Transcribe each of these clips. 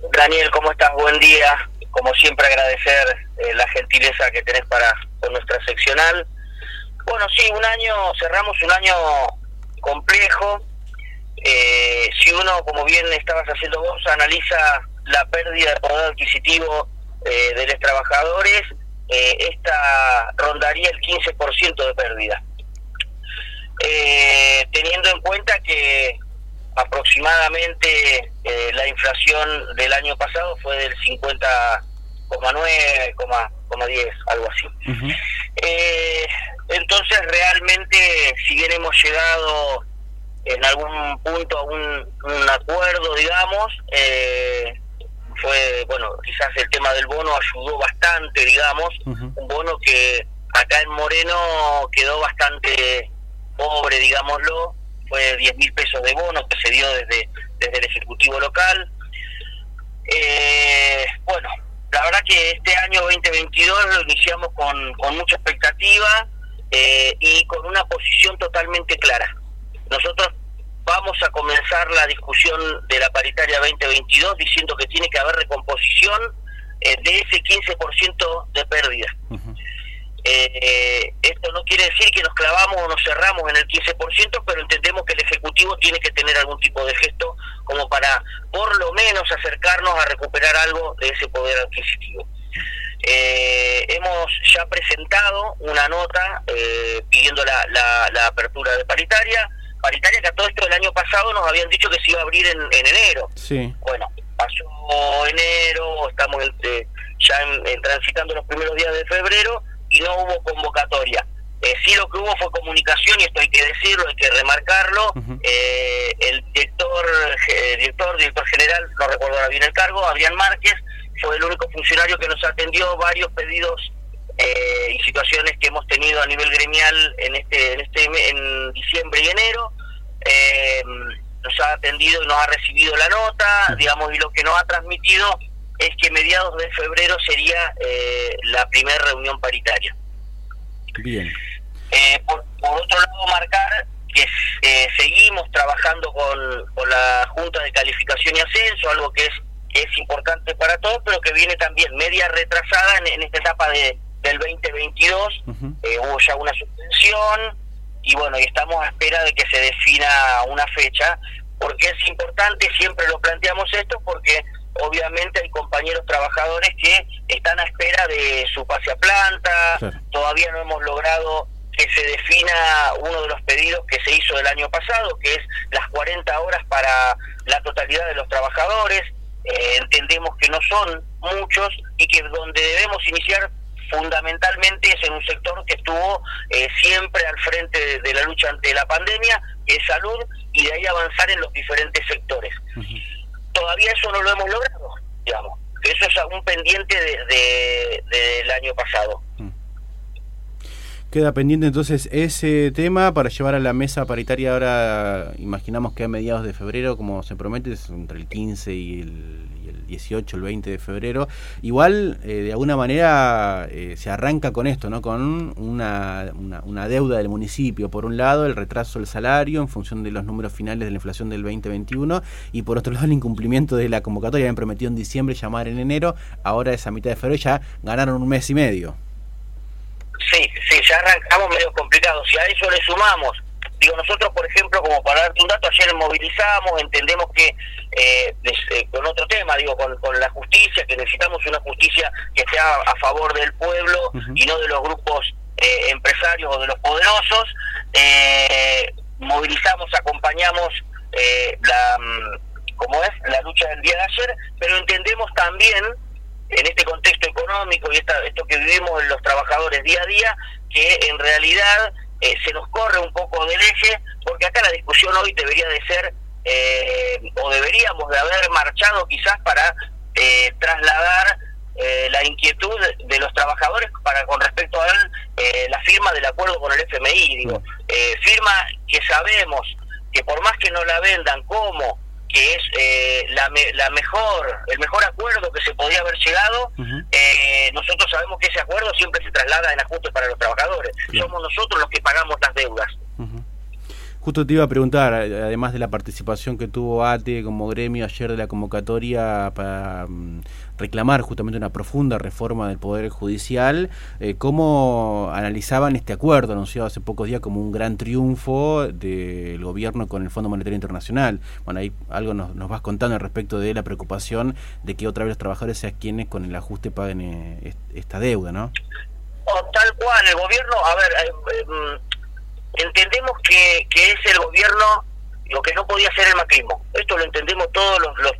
Daniel, ¿cómo estás? Buen día. Como siempre agradecer eh, la gentileza que tenés para con nuestra seccional. Bueno, sí, un año, cerramos un año complejo. Eh, si uno, como bien estabas haciendo vos, analiza la pérdida de poder adquisitivo eh, de los trabajadores, esta rondaría el 15% de pérdida. teniendo en cuenta que aproximadamente eh, la inflación del año pasado fue del 50,9, 10, algo así. eh, entonces realmente si bien hemos llegado en algún punto a un, acuerdo, digamos, eh, fue, bueno, quizás el tema del bono ayudó bastante, digamos, un bono que acá en Moreno quedó bastante pobre, digámoslo, fue 10 mil pesos de bono que se dio desde, desde el Ejecutivo local. Eh, bueno, la verdad que este año 2022 lo iniciamos con, con mucha expectativa eh, y con una posición totalmente clara. Nosotros vamos a comenzar la discusión de la paritaria 2022 diciendo que tiene que haber recomposición eh, de ese 15% de pérdida. Eh, esto no quiere decir que nos clavamos o nos cerramos en el 15%, pero entendemos que el Ejecutivo tiene que tener algún tipo de gesto como para por lo menos acercarnos a recuperar algo de ese poder adquisitivo. Eh, hemos ya presentado una nota eh, pidiendo la, la, apertura de paritaria, paritaria que a todo esto el año pasado nos habían dicho que se iba a abrir en, enero. Sí. Bueno, pasó enero, estamos eh, ya transitando los primeros días de febrero y no hubo convocatoria. Eh, sí lo que hubo fue comunicación y esto hay que decirlo, hay que remarcarlo. eh, el director, eh, director, director general, no recuerdo ahora bien el cargo, Adrián Márquez, fue el único funcionario que nos atendió varios pedidos eh, y situaciones que hemos tenido a nivel gremial en este, en este en diciembre y enero. Eh, nos ha atendido y nos ha recibido la nota, digamos, y lo que nos ha transmitido es que mediados de febrero sería eh, la primera reunión paritaria. Bien. Eh, por, otro lado, marcar que eh, seguimos trabajando con, con, la Junta de Calificación y Ascenso, algo que es, es importante para todos, pero que viene también media retrasada en, esta etapa de, del 2022. hubo ya una suspensión y bueno, y estamos a espera de que se defina una fecha, porque es importante, siempre lo planteamos esto, porque obviamente hay compañeros trabajadores que están a espera de su pase a planta, todavía no hemos logrado que se defina uno de los pedidos que se hizo el año pasado, que es las 40 horas para la totalidad de los trabajadores. Eh, entendemos que no son muchos y que donde debemos iniciar fundamentalmente es en un sector que estuvo eh, siempre al frente de, la lucha ante la pandemia, que es salud, y de ahí avanzar en los diferentes sectores todavía eso no lo hemos logrado, digamos. Eso es un pendiente del de, año pasado. Mm. Queda pendiente entonces ese tema para llevar a la mesa paritaria ahora, imaginamos que a mediados de febrero, como se promete, es entre el 15 y el 18, el 20 de febrero. Igual, eh, de alguna manera, eh, se arranca con esto, ¿no? Con una, una, deuda del municipio. Por un lado, el retraso del salario en función de los números finales de la inflación del 2021 y por otro lado, el incumplimiento de la convocatoria. Habían prometido en diciembre llamar en enero, ahora esa mitad de febrero ya ganaron un mes y medio. Sí, ya arrancamos medio complicado. Si a eso le sumamos Digo, nosotros, por ejemplo, como para darte un dato, ayer movilizamos, entendemos que eh, eh, con otro tema, digo, con, la justicia, que necesitamos una justicia que sea a favor del pueblo y no de los grupos eh, empresarios o de los poderosos. movilizamos, acompañamos la, mm, como es, la lucha del día de ayer, pero entendemos también en este contexto económico y esta, esto que vivimos los trabajadores día a día, que en realidad eh, se nos corre un poco del eje, porque acá la discusión hoy debería de ser, eh, o deberíamos de haber marchado quizás para eh, trasladar la inquietud de los trabajadores para con respecto a la firma del acuerdo con el FMI. Digo, firma que sabemos que por más que no la vendan como que es eh, la, la, mejor el mejor acuerdo que se podía haber llegado eh, nosotros sabemos que ese acuerdo siempre se traslada en ajustes para los trabajadores. Somos nosotros los que pagamos las deudas Justo te iba a preguntar, además de la participación que tuvo ATE como gremio ayer de la convocatoria para mm, reclamar justamente una profunda reforma del Poder Judicial, eh, ¿cómo analizaban este acuerdo anunciado hace pocos días como un gran triunfo del gobierno con el Fondo Monetario Internacional? Bueno, ahí algo nos, nos vas contando respecto de la preocupación de que otra vez los trabajadores sean quienes con el ajuste paguen eh, esta deuda, ¿no? O tal cual, el gobierno, a ver, eh, mm, entendemos que, que es el gobierno lo que no podía hacer el macrismo. Esto lo entendemos todos los,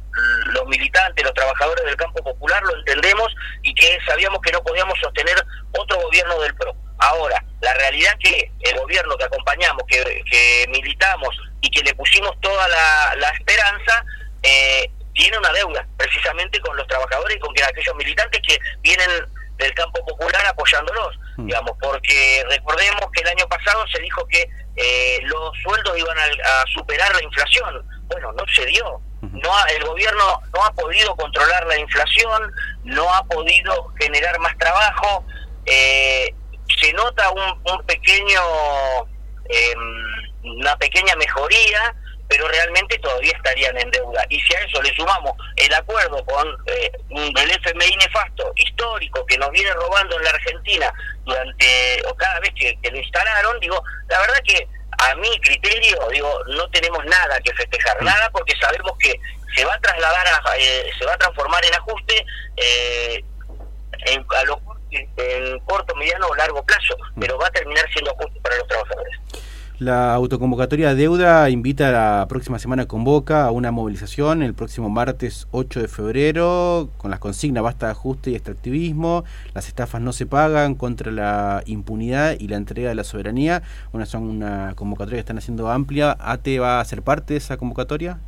los, militantes, los trabajadores del campo popular, lo entendemos y que sabíamos que no podíamos sostener otro gobierno del PRO. Ahora, la realidad que el gobierno que acompañamos, que, que militamos y que le pusimos toda la, la esperanza, eh, tiene una deuda precisamente con los trabajadores y con aquellos militantes que vienen del campo popular apoyándolos, mm. digamos, porque recordemos que el año pasado se dijo que eh, los sueldos iban a, superar la inflación. Bueno, no se dio. No el gobierno no ha podido controlar la inflación, no ha podido generar más trabajo. Eh, se nota un, un pequeño, em, una pequeña mejoría, pero realmente todavía estarían en deuda. Y si a eso le sumamos el acuerdo con eh, el FMI nefasto histórico que nos viene robando en la Argentina durante o cada vez que, lo instalaron, digo, la verdad que a mi criterio, digo, no tenemos nada que festejar, nada porque sabemos que se va a trasladar, a, eh, se va a transformar en ajuste eh, en, a lo, en corto, mediano o largo plazo, pero va a terminar siendo ajuste para los trabajadores. La autoconvocatoria deuda invita a la próxima semana convoca a una movilización el próximo martes 8 de febrero con las consignas basta de ajuste y extractivismo, las estafas no se pagan contra la impunidad y la entrega de la soberanía. Una son una convocatoria que están haciendo amplia. ¿ATE va a ser parte de esa convocatoria?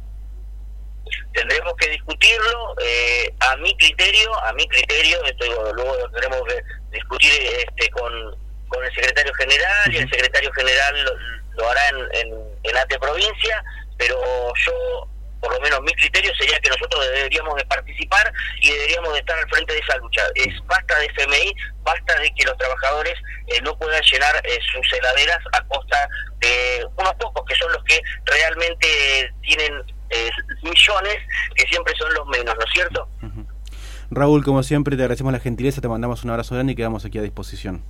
Tendremos que discutirlo. Eh, a mi criterio, a mi criterio, esto luego tendremos que discutir este, con, con el secretario general y el secretario general lo hará en, en, ATE provincia, pero yo, por lo menos mi criterio sería que nosotros deberíamos de participar y deberíamos de estar al frente de esa lucha. Es basta de FMI, basta de que los trabajadores eh, no puedan llenar eh, sus heladeras a costa de unos pocos que son los que realmente tienen eh, millones, que siempre son los menos, ¿no es cierto? Raúl, como siempre, te agradecemos la gentileza, te mandamos un abrazo grande y quedamos aquí a disposición.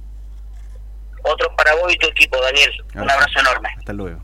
Para vos y tu equipo, Daniel. Un abrazo enorme. Hasta luego.